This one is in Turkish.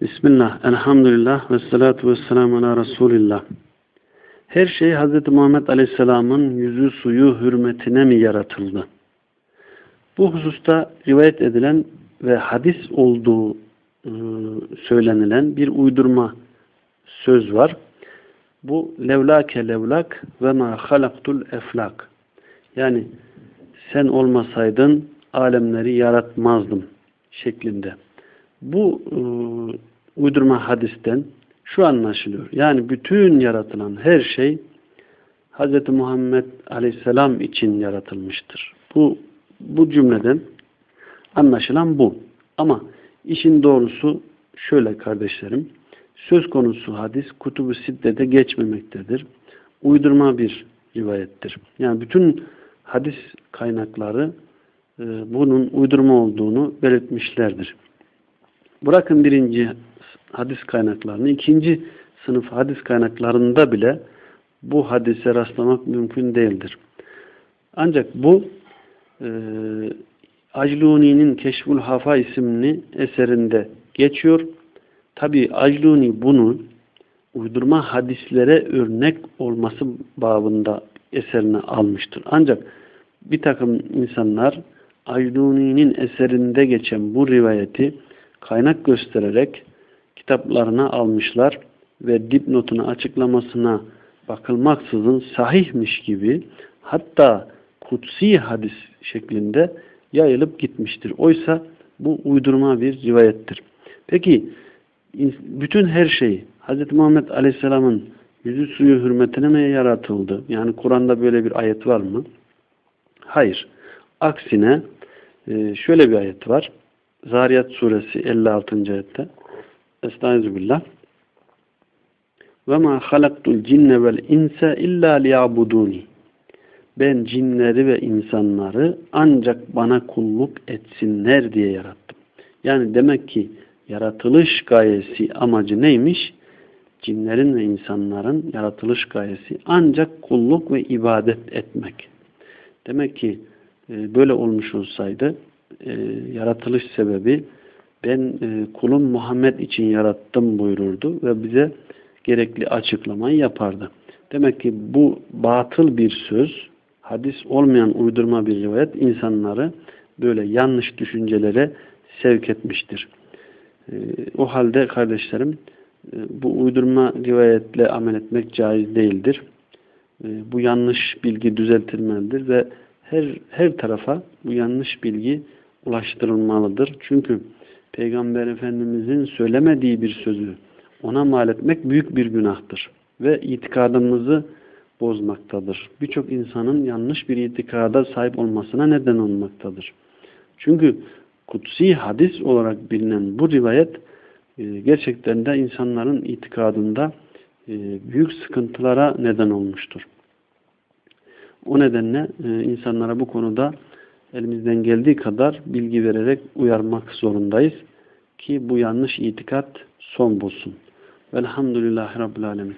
Bismillah, elhamdülillah ve salatu ve selamu ala Resulillah. Her şey Hz. Muhammed Aleyhisselam'ın yüzü suyu hürmetine mi yaratıldı? Bu hususta rivayet edilen ve hadis olduğu e, söylenilen bir uydurma söz var. Bu levlake levlak ve ma halaktul eflak. Yani sen olmasaydın alemleri yaratmazdım şeklinde. Bu e, uydurma hadisten şu anlaşılıyor. Yani bütün yaratılan her şey Hz. Muhammed Aleyhisselam için yaratılmıştır. Bu, bu cümleden anlaşılan bu. Ama işin doğrusu şöyle kardeşlerim. Söz konusu hadis kutubu siddede geçmemektedir. Uydurma bir rivayettir. Yani bütün hadis kaynakları e, bunun uydurma olduğunu belirtmişlerdir. Bırakın birinci hadis kaynaklarını, ikinci sınıf hadis kaynaklarında bile bu hadise rastlamak mümkün değildir. Ancak bu e, Acluni'nin Keşful Hafa isimli eserinde geçiyor. Tabi Acluni bunu uydurma hadislere örnek olması babında eserine almıştır. Ancak bir takım insanlar Acluni'nin eserinde geçen bu rivayeti kaynak göstererek kitaplarına almışlar ve dipnotuna açıklamasına bakılmaksızın sahihmiş gibi hatta kutsi hadis şeklinde yayılıp gitmiştir. Oysa bu uydurma bir rivayettir. Peki bütün her şey Hz. Muhammed Aleyhisselam'ın yüzü suyu hürmetine mi yaratıldı? Yani Kur'an'da böyle bir ayet var mı? Hayır. Aksine e, şöyle bir ayet var. Zariyat suresi 56. ayette Estağfirullah ve ma halaktul cinne vel insa illa liyabuduni ben cinleri ve insanları ancak bana kulluk etsinler diye yarattım. Yani demek ki yaratılış gayesi amacı neymiş? Cinlerin ve insanların yaratılış gayesi ancak kulluk ve ibadet etmek. Demek ki e, böyle olmuş olsaydı e, yaratılış sebebi ben e, kulum Muhammed için yarattım buyururdu ve bize gerekli açıklamayı yapardı. Demek ki bu batıl bir söz, hadis olmayan uydurma bir rivayet insanları böyle yanlış düşüncelere sevk etmiştir. E, o halde kardeşlerim e, bu uydurma rivayetle amel etmek caiz değildir. E, bu yanlış bilgi düzeltilmelidir ve her her tarafa bu yanlış bilgi ulaştırılmalıdır. Çünkü Peygamber Efendimizin söylemediği bir sözü ona mal etmek büyük bir günahtır. Ve itikadımızı bozmaktadır. Birçok insanın yanlış bir itikada sahip olmasına neden olmaktadır. Çünkü kutsi hadis olarak bilinen bu rivayet e, gerçekten de insanların itikadında e, büyük sıkıntılara neden olmuştur. O nedenle e, insanlara bu konuda elimizden geldiği kadar bilgi vererek uyarmak zorundayız ki bu yanlış itikat son bulsun. Velhamdülillahi Rabbil Alemin.